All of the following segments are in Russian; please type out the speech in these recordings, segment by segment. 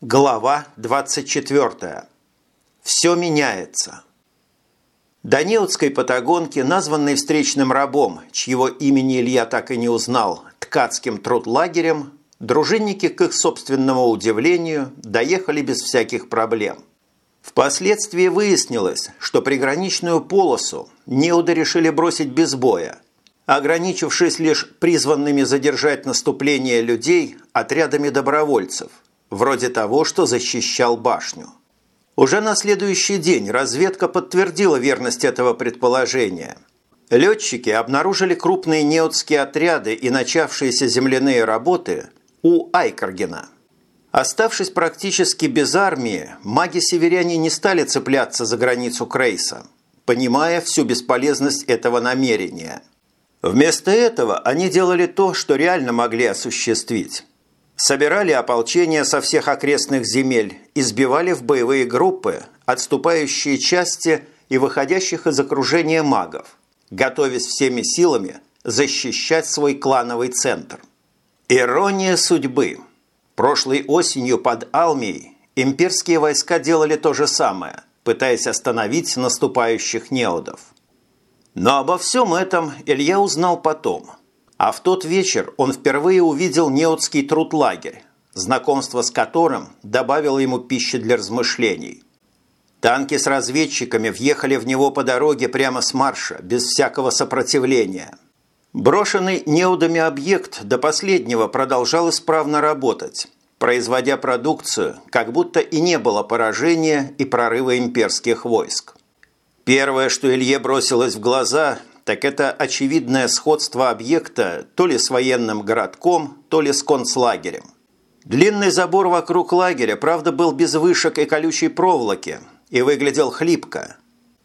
Глава 24. Все меняется. До Неутской Патагонки, названной встречным рабом, чьего имени Илья так и не узнал, ткацким трудлагерем, дружинники, к их собственному удивлению, доехали без всяких проблем. Впоследствии выяснилось, что приграничную полосу неуды решили бросить без боя, ограничившись лишь призванными задержать наступление людей отрядами добровольцев – вроде того, что защищал башню. Уже на следующий день разведка подтвердила верность этого предположения. Летчики обнаружили крупные неотские отряды и начавшиеся земляные работы у Айкаргена. Оставшись практически без армии, маги-северяне не стали цепляться за границу Крейса, понимая всю бесполезность этого намерения. Вместо этого они делали то, что реально могли осуществить собирали ополчение со всех окрестных земель и сбивали в боевые группы отступающие части и выходящих из окружения магов, готовясь всеми силами защищать свой клановый центр. Ирония судьбы. Прошлой осенью под Алмией имперские войска делали то же самое, пытаясь остановить наступающих неодов. Но обо всем этом Илья узнал потом – а в тот вечер он впервые увидел неотский трудлагерь, знакомство с которым добавило ему пищи для размышлений. Танки с разведчиками въехали в него по дороге прямо с марша, без всякого сопротивления. Брошенный неудами объект до последнего продолжал исправно работать, производя продукцию, как будто и не было поражения и прорыва имперских войск. Первое, что Илье бросилось в глаза, так это очевидное сходство объекта то ли с военным городком, то ли с концлагерем. Длинный забор вокруг лагеря, правда, был без вышек и колючей проволоки и выглядел хлипко.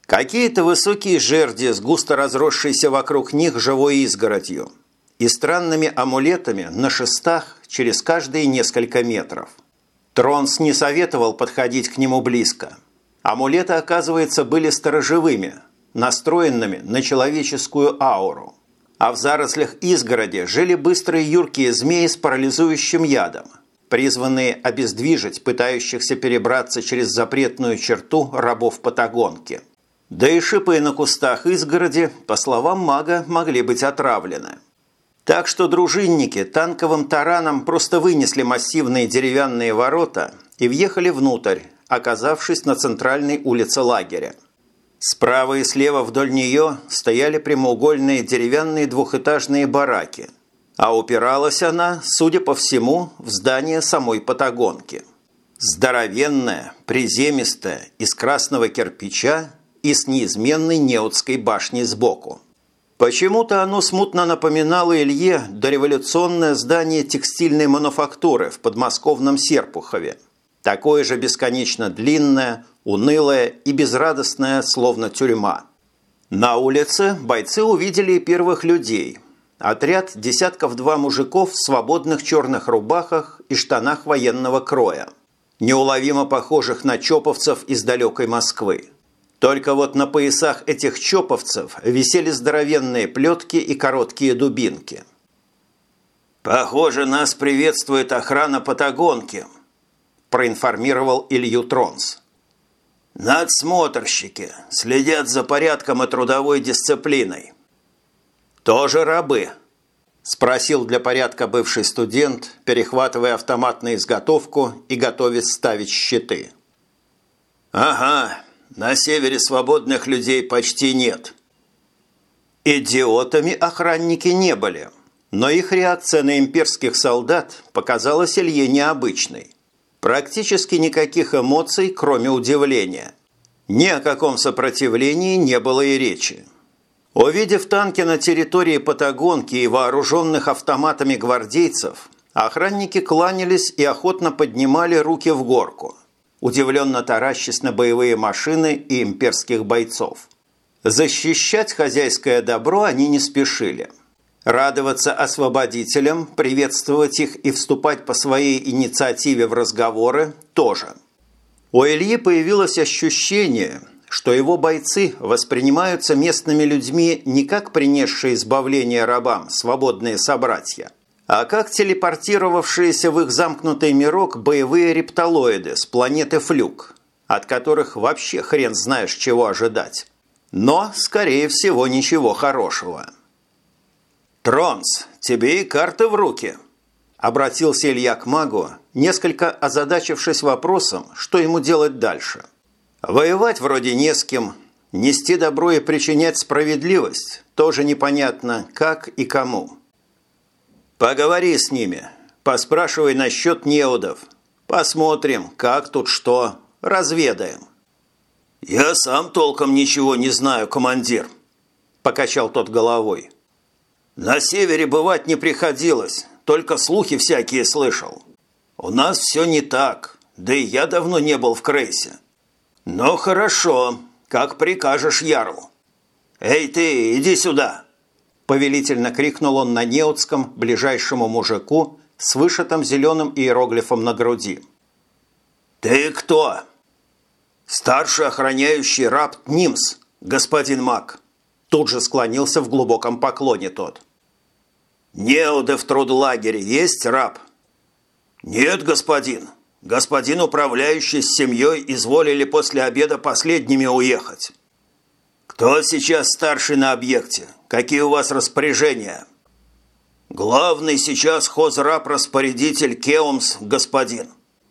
Какие-то высокие жерди с густо разросшейся вокруг них живой изгородью и странными амулетами на шестах через каждые несколько метров. Тронс не советовал подходить к нему близко. Амулеты, оказывается, были сторожевыми – настроенными на человеческую ауру. А в зарослях изгороди жили быстрые юркие змеи с парализующим ядом, призванные обездвижить пытающихся перебраться через запретную черту рабов Патагонки. Да и шипы на кустах изгороди, по словам мага, могли быть отравлены. Так что дружинники танковым тараном просто вынесли массивные деревянные ворота и въехали внутрь, оказавшись на центральной улице лагеря. Справа и слева вдоль нее стояли прямоугольные деревянные двухэтажные бараки, а упиралась она, судя по всему, в здание самой Патагонки. Здоровенная, приземистая, из красного кирпича и с неизменной неотской башней сбоку. Почему-то оно смутно напоминало Илье дореволюционное здание текстильной мануфактуры в подмосковном Серпухове. Такое же бесконечно длинное, унылая и безрадостная, словно тюрьма. На улице бойцы увидели первых людей. Отряд десятков два мужиков в свободных черных рубахах и штанах военного кроя, неуловимо похожих на чоповцев из далекой Москвы. Только вот на поясах этих чоповцев висели здоровенные плетки и короткие дубинки. «Похоже, нас приветствует охрана Патагонки», – проинформировал Илью Тронс. Надсмотрщики следят за порядком и трудовой дисциплиной. Тоже рабы? Спросил для порядка бывший студент, перехватывая автомат на изготовку и готовясь ставить щиты. Ага, на севере свободных людей почти нет. Идиотами охранники не были, но их реакция на имперских солдат показалась Илье необычной. Практически никаких эмоций, кроме удивления. Ни о каком сопротивлении не было и речи. Увидев танки на территории Патагонки и вооруженных автоматами гвардейцев, охранники кланялись и охотно поднимали руки в горку, удивленно таращась на боевые машины и имперских бойцов. Защищать хозяйское добро они не спешили – Радоваться освободителям, приветствовать их и вступать по своей инициативе в разговоры тоже. У Ильи появилось ощущение, что его бойцы воспринимаются местными людьми не как принесшие избавление рабам свободные собратья, А как телепортировавшиеся в их замкнутый мирок боевые рептилоиды с планеты Флюк, от которых вообще хрен знаешь, чего ожидать. Но, скорее всего, ничего хорошего. «Тронс, тебе и карты в руки!» Обратился Илья к магу, несколько озадачившись вопросом, что ему делать дальше. Воевать вроде не с кем, нести добро и причинять справедливость тоже непонятно, как и кому. Поговори с ними, поспрашивай насчет неудов. Посмотрим, как тут что, разведаем. «Я сам толком ничего не знаю, командир», – покачал тот головой. «На севере бывать не приходилось, только слухи всякие слышал. У нас все не так, да и я давно не был в Крейсе. Но хорошо, как прикажешь, Ярл. Эй ты, иди сюда!» Повелительно крикнул он на неотском ближайшему мужику с вышитым зеленым иероглифом на груди. «Ты кто?» «Старший охраняющий раб Нимс, господин Мак». Тут же склонился в глубоком поклоне тот. «Неуды в трудлагере есть раб?» «Нет, господин. Господин управляющий с семьей изволили после обеда последними уехать». «Кто сейчас старший на объекте? Какие у вас распоряжения?» «Главный сейчас хозраб-распорядитель Кеумс, господин.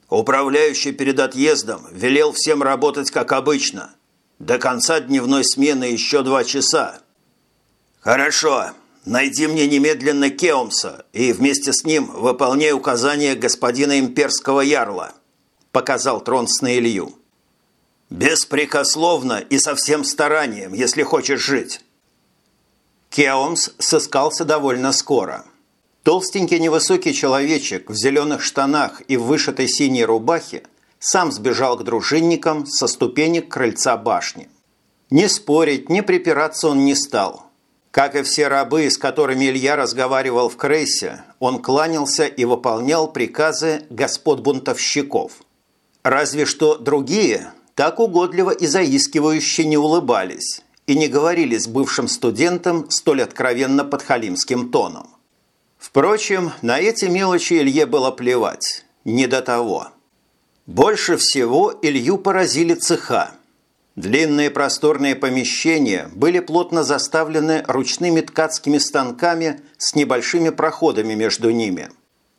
Управляющий перед отъездом велел всем работать как обычно. До конца дневной смены еще два часа». «Хорошо. Найди мне немедленно Кеумса и вместе с ним выполняй указания господина имперского ярла», показал Тронс на Илью. «Беспрекословно и со всем старанием, если хочешь жить». Кеомс сыскался довольно скоро. Толстенький невысокий человечек в зеленых штанах и в вышитой синей рубахе сам сбежал к дружинникам со ступенек крыльца башни. Не спорить, не припираться он не стал. Как и все рабы, с которыми Илья разговаривал в Крейсе, он кланялся и выполнял приказы господ бунтовщиков. Разве что другие так угодливо и заискивающе не улыбались и не говорили с бывшим студентом столь откровенно подхалимским тоном. Впрочем, на эти мелочи Илье было плевать, не до того. Больше всего Илью поразили цеха. Длинные просторные помещения были плотно заставлены ручными ткацкими станками с небольшими проходами между ними.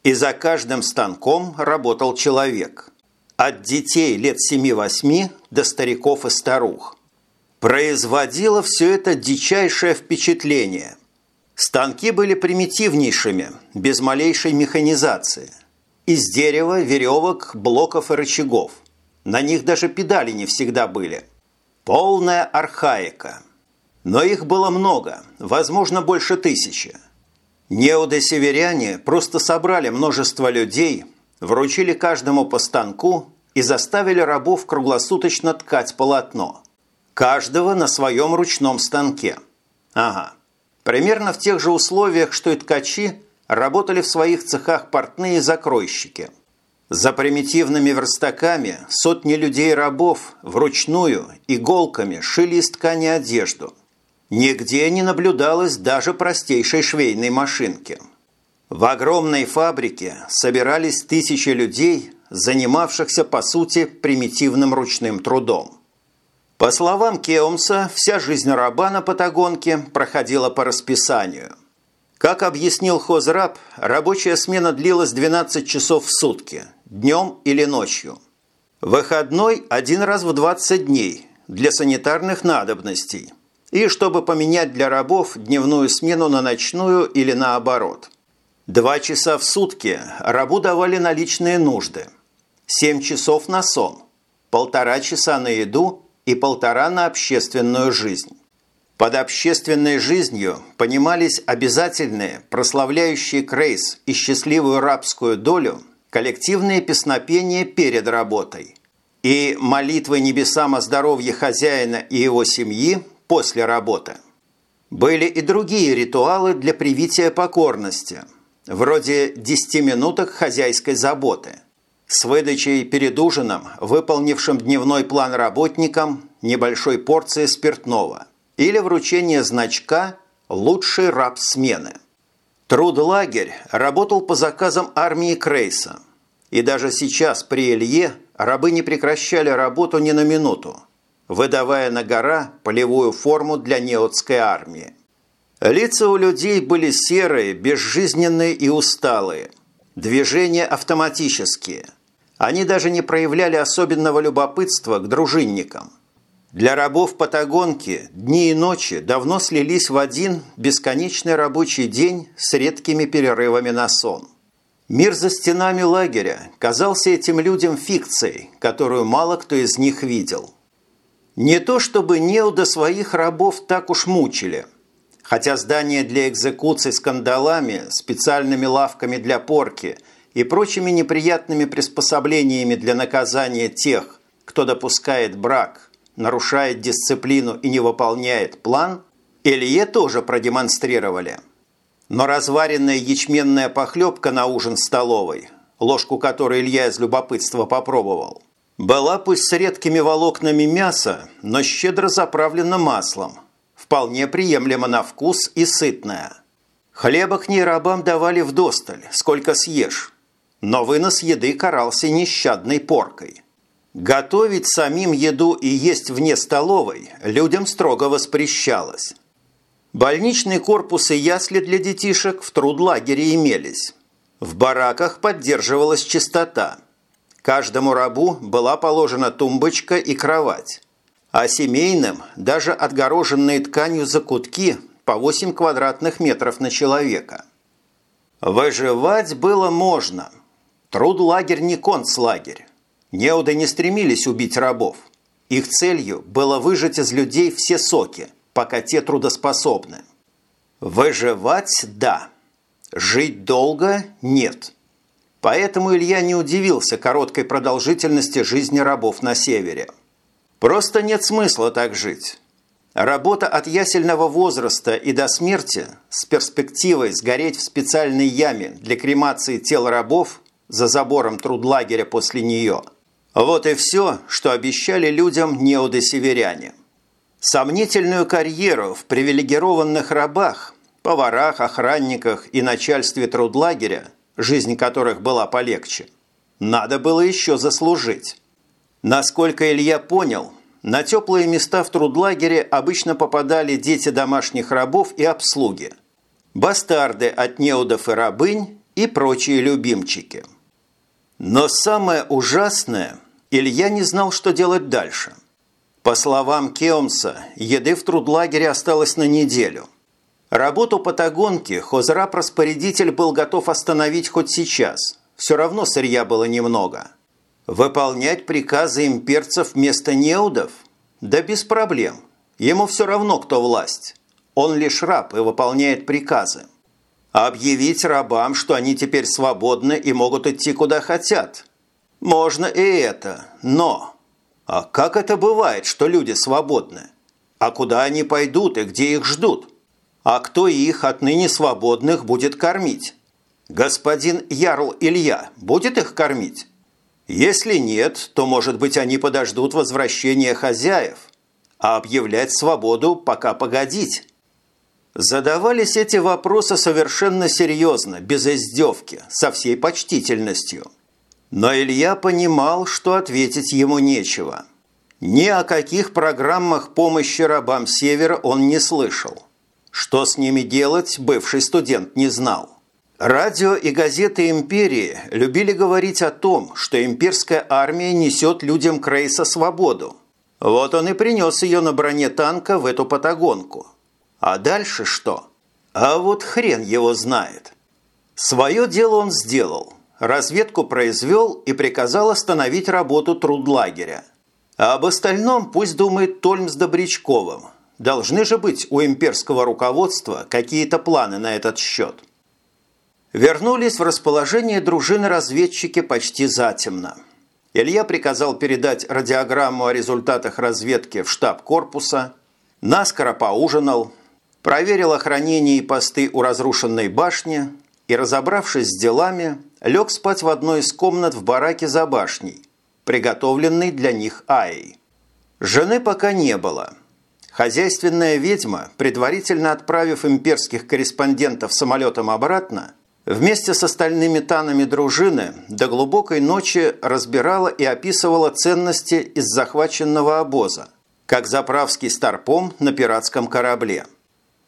И за каждым станком работал человек – от детей лет 7-8 до стариков и старух. Производило все это дичайшее впечатление. Станки были примитивнейшими, без малейшей механизации. Из дерева, веревок, блоков и рычагов. На них даже педали не всегда были. Полная архаика. Но их было много, возможно, больше тысячи. Неоды-северяне просто собрали множество людей, вручили каждому по станку и заставили рабов круглосуточно ткать полотно. Каждого на своем ручном станке. Ага. Примерно в тех же условиях, что и ткачи, работали в своих цехах портные закройщики. За примитивными верстаками сотни людей-рабов вручную иголками шили из ткани одежду. Нигде не наблюдалось даже простейшей швейной машинки – в огромной фабрике собирались тысячи людей, занимавшихся, по сути, примитивным ручным трудом. По словам Кеумса, вся жизнь раба на Патагонке проходила по расписанию. Как объяснил хозраб, рабочая смена длилась 12 часов в сутки, днем или ночью. Выходной один раз в 20 дней для санитарных надобностей и чтобы поменять для рабов дневную смену на ночную или наоборот. Два часа в сутки рабу давали наличные нужды. Семь часов на сон, полтора часа на еду и полтора на общественную жизнь. Под общественной жизнью понимались обязательные, прославляющие Крейс и счастливую рабскую долю, коллективные песнопения перед работой и молитвы небесам о здоровье хозяина и его семьи после работы. Были и другие ритуалы для привития покорности – вроде 10 минуток хозяйской заботы, с выдачей перед ужином, выполнившим дневной план работникам, небольшой порции спиртного или вручение значка «Лучший раб смены». Трудлагерь работал по заказам армии Крейса. И даже сейчас при Илье рабы не прекращали работу ни на минуту, выдавая на гора полевую форму для неотской армии. Лица у людей были серые, безжизненные и усталые. Движения автоматические. Они даже не проявляли особенного любопытства к дружинникам – для рабов Патагонки дни и ночи давно слились в один бесконечный рабочий день с редкими перерывами на сон. Мир за стенами лагеря казался этим людям фикцией, которую мало кто из них видел. Не то чтобы неуда своих рабов так уж мучили, хотя здания для экзекуций с кандалами, специальными лавками для порки и прочими неприятными приспособлениями для наказания тех, кто допускает брак – нарушает дисциплину и не выполняет план, Илье тоже продемонстрировали. Но разваренная ячменная похлебка на ужин столовой, ложку которой Илья из любопытства попробовал, была пусть с редкими волокнами мяса, но щедро заправлена маслом, вполне приемлема на вкус и сытная. Хлеба к ней рабам давали вдосталь, сколько съешь, но вынос еды карался нещадной поркой. Готовить самим еду и есть вне столовой людям строго воспрещалось. Больничный корпус и ясли для детишек в трудлагере имелись. В бараках поддерживалась чистота. Каждому рабу была положена тумбочка и кровать. А семейным даже отгороженные тканью закутки по 8 квадратных метров на человека. Выживать было можно. Трудлагерь не концлагерь. Неуды не стремились убить рабов. Их целью было выжать из людей все соки, пока те трудоспособны. Выживать – да. Жить долго – нет. Поэтому Илья не удивился короткой продолжительности жизни рабов на севере. Просто нет смысла так жить. Работа от ясельного возраста и до смерти с перспективой сгореть в специальной яме для кремации тел рабов за забором трудлагеря после нее – вот и все, что обещали людям неудосеверяне. Сомнительную карьеру в привилегированных рабах, поварах, охранниках и начальстве трудлагеря, жизнь которых была полегче, надо было еще заслужить. Насколько Илья понял, на теплые места в трудлагере обычно попадали дети домашних рабов и обслуги, бастарды от неудов и рабынь и прочие любимчики. Но самое ужасное – Илья не знал, что делать дальше. По словам Кеомса, еды в трудлагере осталось на неделю. Работу патагонки хозраб-распорядитель был готов остановить хоть сейчас. Все равно сырья было немного. Выполнять приказы имперцев вместо неудов? Да без проблем. Ему все равно, кто власть. Он лишь раб и выполняет приказы. Объявить рабам, что они теперь свободны и могут идти куда хотят – можно и это, но... А как это бывает, что люди свободны? А куда они пойдут и где их ждут? А кто их отныне свободных будет кормить? Господин Ярл Илья будет их кормить? Если нет, то, может быть, они подождут возвращения хозяев, а объявлять свободу пока погодить. Задавались эти вопросы совершенно серьезно, без издевки, со всей почтительностью – но Илья понимал, что ответить ему нечего. Ни о каких программах помощи рабам Севера он не слышал. Что с ними делать, бывший студент не знал. Радио и газеты империи любили говорить о том, что имперская армия несет людям Крейса свободу. Вот он и принес ее на броне танка в эту патагонку. А дальше что? А вот хрен его знает. Свое дело он сделал – разведку произвел и приказал остановить работу трудлагеря. А об остальном пусть думает Тольм с Добрячковым. Должны же быть у имперского руководства какие-то планы на этот счет. Вернулись в расположение дружины разведчики почти затемно. Илья приказал передать радиограмму о результатах разведки в штаб корпуса, наскоро поужинал, проверил охранение и посты у разрушенной башни и, разобравшись с делами, лег спать в одной из комнат в бараке за башней, приготовленной для них Аей. Жены пока не было. Хозяйственная ведьма, предварительно отправив имперских корреспондентов самолетом обратно, вместе с остальными танами дружины до глубокой ночи разбирала и описывала ценности из захваченного обоза, как заправский старпом на пиратском корабле.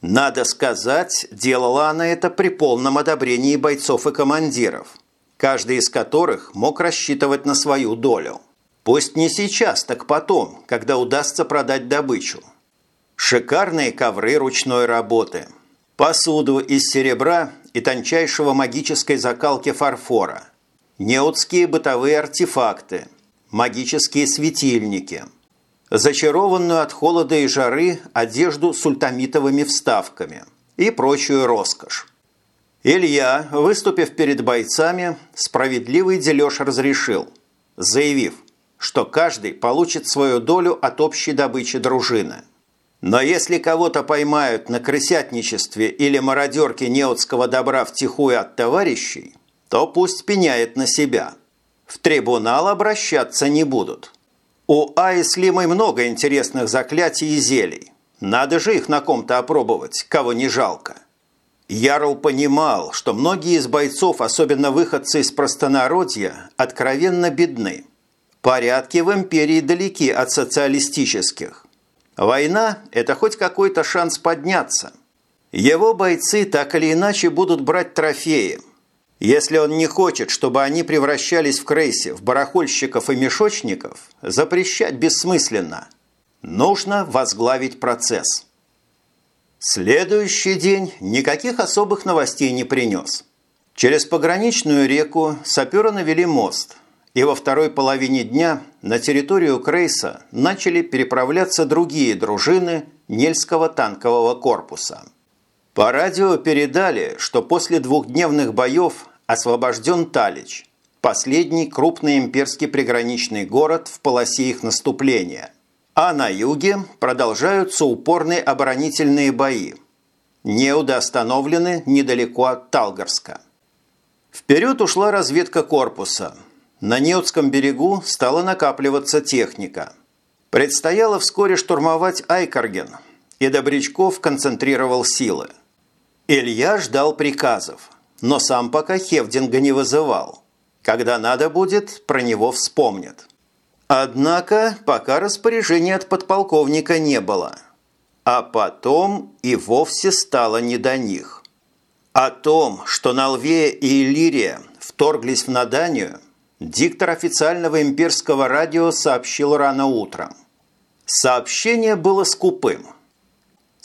Надо сказать, делала она это при полном одобрении бойцов и командиров, каждый из которых мог рассчитывать на свою долю. Пусть не сейчас, так потом, когда удастся продать добычу. Шикарные ковры ручной работы, посуду из серебра и тончайшего магической закалки фарфора, неотские бытовые артефакты, магические светильники, зачарованную от холода и жары одежду с ультамитовыми вставками и прочую роскошь. Илья, выступив перед бойцами, справедливый дележ разрешил, заявив, что каждый получит свою долю от общей добычи дружины. Но если кого-то поймают на крысятничестве или мародерке неотского добра втихую от товарищей, то пусть пеняет на себя. В трибунал обращаться не будут. У Аи с Лимой много интересных заклятий и зелий. Надо же их на ком-то опробовать, кого не жалко. Ярл понимал, что многие из бойцов, особенно выходцы из простонародья, откровенно бедны – Порядки в империи далеки от социалистических. Война – это хоть какой-то шанс подняться. Его бойцы так или иначе будут брать трофеи. Если он не хочет, чтобы они превращались в крейсе, в барахольщиков и мешочников, запрещать бессмысленно. Нужно возглавить процесс. Следующий день никаких особых новостей не принес. Через пограничную реку саперы навели мост – и во второй половине дня на территорию Крейса начали переправляться другие дружины Нельского танкового корпуса. По радио передали, что после двухдневных боев освобожден Талич, последний крупный имперский приграничный город в полосе их наступления. А на юге продолжаются упорные оборонительные бои. Неуды остановлены недалеко от Талгарска. Вперед ушла разведка корпуса – на Неотском берегу стала накапливаться техника. Предстояло вскоре штурмовать Айкарген, и Добрячков концентрировал силы. Илья ждал приказов, но сам пока Хевдинга не вызывал. Когда надо будет, про него вспомнят. Однако пока распоряжения от подполковника не было. А потом и вовсе стало не до них. О том, что Налвея и Иллирия вторглись в Наданию, Диктор официального имперского радио сообщил рано утром. Сообщение было скупым.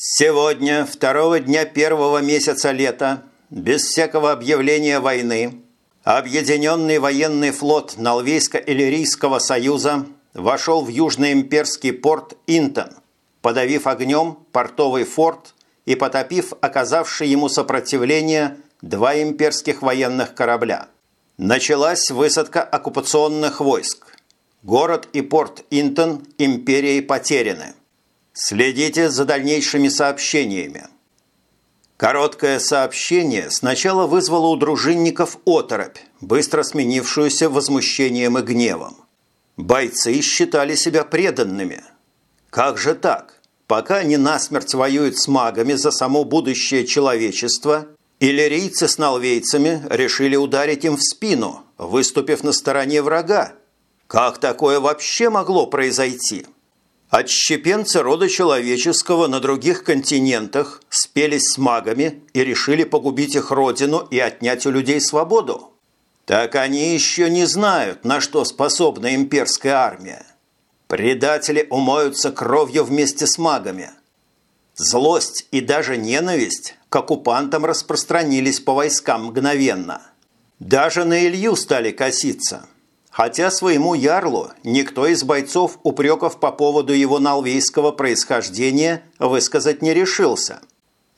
«Сегодня, второго дня первого месяца лета, без всякого объявления войны, Объединенный военный флот Нолвейско-Иллирийского союза вошел в южный имперский порт Интон, подавив огнем портовый форт и потопив оказавший ему сопротивление два имперских военных корабля – Началась высадка оккупационных войск. Город и порт Интон империей потеряны. Следите за дальнейшими сообщениями. Короткое сообщение сначала вызвало у дружинников оторопь, быстро сменившуюся возмущением и гневом. Бойцы считали себя преданными. Как же так? Пока они насмерть воюют с магами за само будущее человечества – Иллирийцы с налвейцами решили ударить им в спину, выступив на стороне врага. Как такое вообще могло произойти? Отщепенцы рода человеческого на других континентах спелись с магами и решили погубить их родину и отнять у людей свободу. Так они еще не знают, на что способна имперская армия. Предатели умоются кровью вместе с магами. Злость и даже ненависть к оккупантам распространились по войскам мгновенно. Даже на Илью стали коситься. Хотя своему ярлу никто из бойцов упреков по поводу его налвейского происхождения высказать не решился.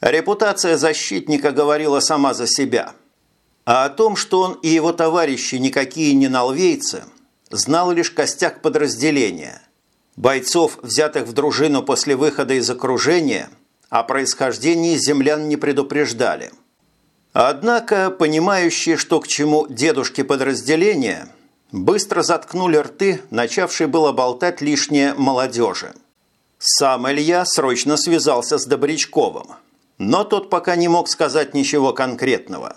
Репутация защитника говорила сама за себя. А о том, что он и его товарищи никакие не налвейцы, знал лишь костяк подразделения. Бойцов, взятых в дружину после выхода из окружения – о происхождении землян не предупреждали. Однако, понимающие, что к чему дедушки подразделения, быстро заткнули рты, начавшие было болтать лишнее молодежи. Сам Илья срочно связался с Добрячковым, но тот пока не мог сказать ничего конкретного.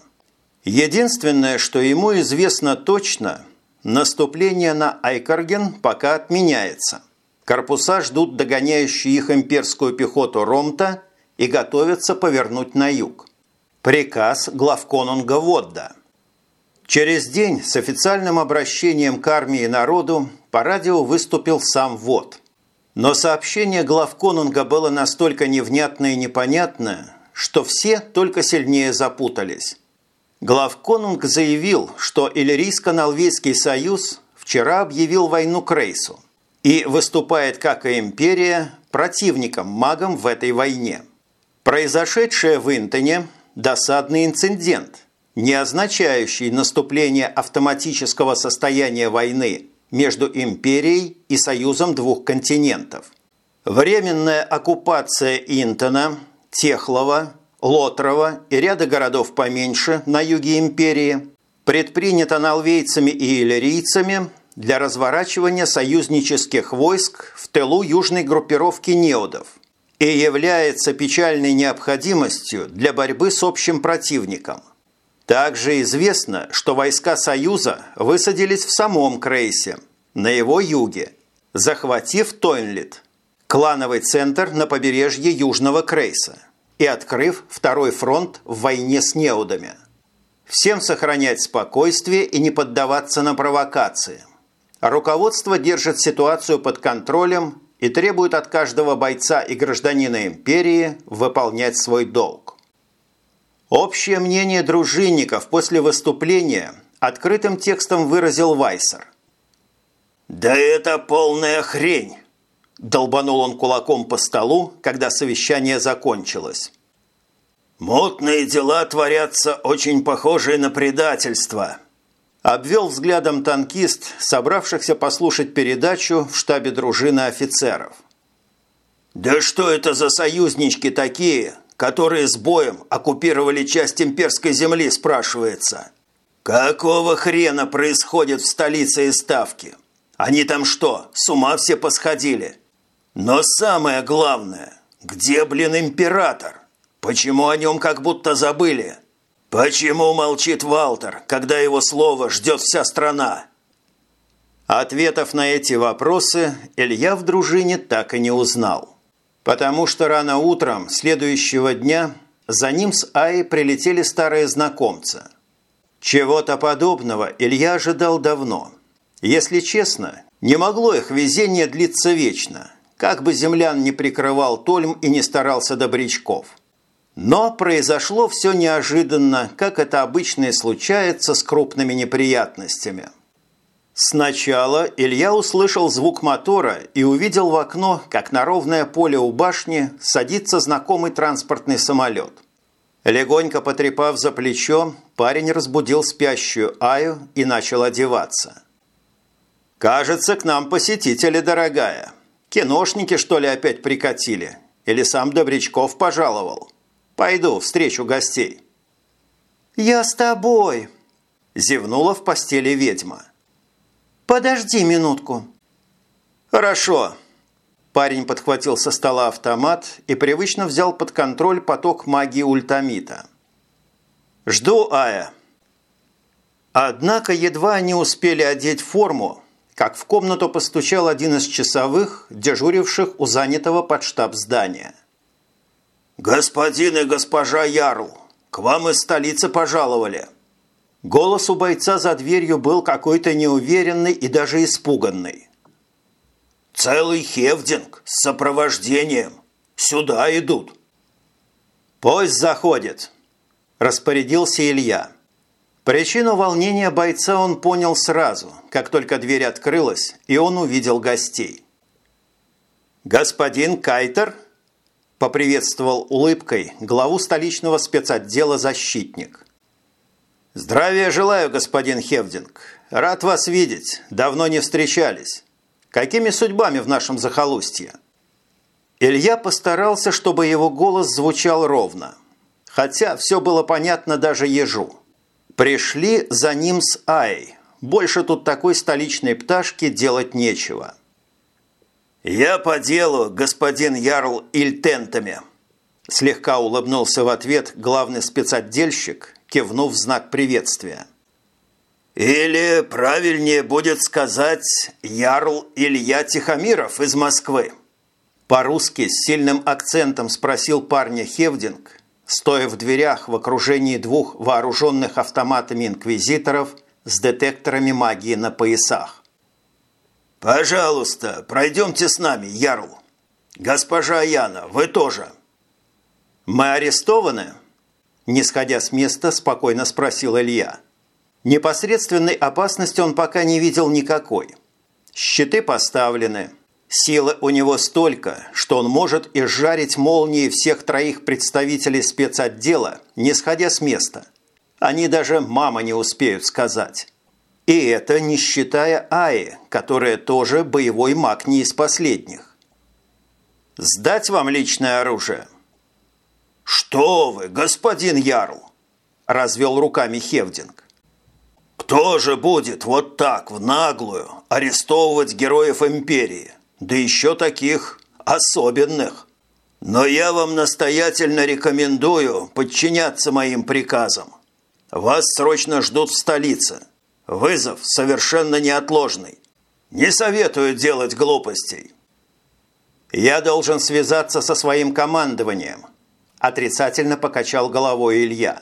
Единственное, что ему известно точно, наступление на Айкарген пока отменяется. Корпуса ждут догоняющую их имперскую пехоту Ромта и готовятся повернуть на юг. Приказ главконунга Водда. Через день с официальным обращением к армии и народу по радио выступил сам Вод. Но сообщение главконунга было настолько невнятное и непонятное, что все только сильнее запутались. Главконунг заявил, что Иллирийско-Нalвейский союз вчера объявил войну Крейсу и выступает как и империя противником-магом в этой войне. Произошедшее в Интоне – досадный инцидент, не означающий наступление автоматического состояния войны между империей и союзом двух континентов. Временная оккупация Интона, Техлова, Лотрова и ряда городов поменьше на юге империи предпринята налвейцами и иллирийцами для разворачивания союзнических войск в тылу южной группировки неодов – и является печальной необходимостью для борьбы с общим противником. Также известно, что войска Союза высадились в самом Крейсе, на его юге, захватив Тойнлит, клановый центр на побережье Южного Крейса, и открыв второй фронт в войне с неудами. Всем сохранять спокойствие и не поддаваться на провокации. Руководство держит ситуацию под контролем и требует от каждого бойца и гражданина империи выполнять свой долг. Общее мнение дружинников после выступления открытым текстом выразил Вайсер. «Да это полная хрень!» – долбанул он кулаком по столу, когда совещание закончилось. «Мутные дела творятся очень похожие на предательство», обвел взглядом танкист, собравшихся послушать передачу в штабе дружины офицеров. «Да что это за союзнички такие, которые с боем оккупировали часть имперской земли, спрашивается? Какого хрена происходит в столице и ставке? Они там что, с ума все посходили? Но самое главное, где, блин, император? Почему о нем как будто забыли?» «Почему молчит Валтер, когда его слово ждет вся страна?» Ответов на эти вопросы Илья в дружине так и не узнал. Потому что рано утром следующего дня за ним с Аей прилетели старые знакомцы. Чего-то подобного Илья ожидал давно. Если честно, не могло их везение длиться вечно, как бы землян не прикрывал Тольм и не старался Добрячков – но произошло все неожиданно, как это обычно и случается с крупными неприятностями. Сначала Илья услышал звук мотора и увидел в окно, как на ровное поле у башни садится знакомый транспортный самолет. Легонько потрепав за плечо, парень разбудил спящую Аю и начал одеваться. «Кажется, к нам посетители, дорогая. Киношники, что ли, опять прикатили? Или сам Добрячков пожаловал?» Пойду встречу гостей». «Я с тобой», – зевнула в постели ведьма. «Подожди минутку». «Хорошо». Парень подхватил со стола автомат и привычно взял под контроль поток магии ультамита. «Жду, Ая». Однако едва они успели одеть форму, как в комнату постучал один из часовых, дежуривших у занятого под штаб здания – «Господин и госпожа Ярл, к вам из столицы пожаловали!» Голос у бойца за дверью был какой-то неуверенный и даже испуганный. «Целый хевдинг с сопровождением. Сюда идут». «Пусть заходит», – распорядился Илья. Причину волнения бойца он понял сразу, как только дверь открылась, и он увидел гостей. «Господин Кайтер?» поприветствовал улыбкой главу столичного спецотдела «Защитник». «Здравия желаю, господин Хевдинг. Рад вас видеть. Давно не встречались. Какими судьбами в нашем захолустье?» Илья постарался, чтобы его голос звучал ровно. Хотя все было понятно даже ежу. Пришли за ним с Ай. Больше тут такой столичной пташки делать нечего. «Я по делу, господин Ярл Ильтентами», – слегка улыбнулся в ответ главный спецотдельщик, кивнув в знак приветствия. «Или правильнее будет сказать Ярл Илья Тихомиров из Москвы», по-русски с сильным акцентом спросил парня Хевдинг, стоя в дверях в окружении двух вооруженных автоматами инквизиторов с детекторами магии на поясах. «Пожалуйста, пройдемте с нами, Ярл. Госпожа Яна, вы тоже». «Мы арестованы?» Не сходя с места, спокойно спросил Илья. Непосредственной опасности он пока не видел никакой. Щиты поставлены. Силы у него столько, что он может изжарить молнии всех троих представителей спецотдела, не сходя с места. Они даже «мама» не успеют сказать. И это не считая Аи, которая тоже боевой маг не из последних. «Сдать вам личное оружие?» «Что вы, господин Ярл!» – развел руками Хевдинг. «Кто же будет вот так, в наглую, арестовывать героев Империи, да еще таких особенных? Но я вам настоятельно рекомендую подчиняться моим приказам. Вас срочно ждут в столице». Вызов совершенно неотложный. Не советую делать глупостей. Я должен связаться со своим командованием. Отрицательно покачал головой Илья.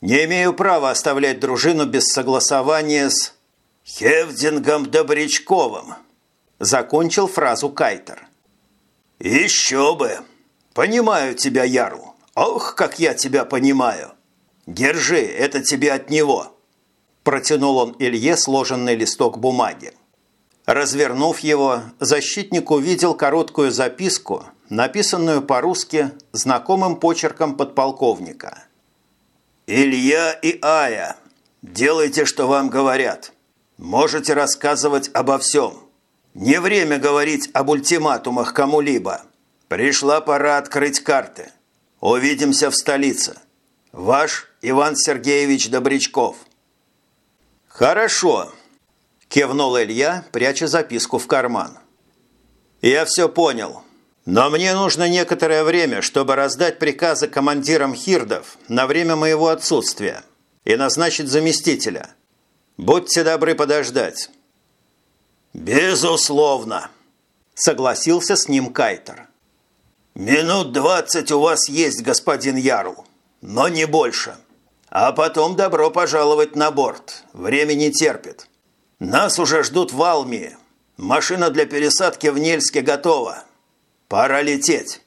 Не имею права оставлять дружину без согласования с Хевдингом Добрячковым. Закончил фразу Кайтер. Еще бы. Понимаю тебя, Ярл. Ох, как я тебя понимаю. Держи, это тебе от него. Протянул он Илье сложенный листок бумаги. Развернув его, защитник увидел короткую записку, написанную по-русски знакомым почерком подполковника. «Илья и Ая, делайте, что вам говорят. Можете рассказывать обо всем. Не время говорить об ультиматумах кому-либо. Пришла пора открыть карты. Увидимся в столице. Ваш Иван Сергеевич Добрячков». «Хорошо», – кивнул Илья, пряча записку в карман. «Я все понял. Но мне нужно некоторое время, чтобы раздать приказы командирам хирдов на время моего отсутствия и назначить заместителя. Будьте добры подождать». «Безусловно», – согласился с ним Кайтер. «Минут двадцать у вас есть, господин Ярл, но не больше». А потом добро пожаловать на борт. Время не терпит. Нас уже ждут в Алмии. Машина для пересадки в Нельске готова. Пора лететь.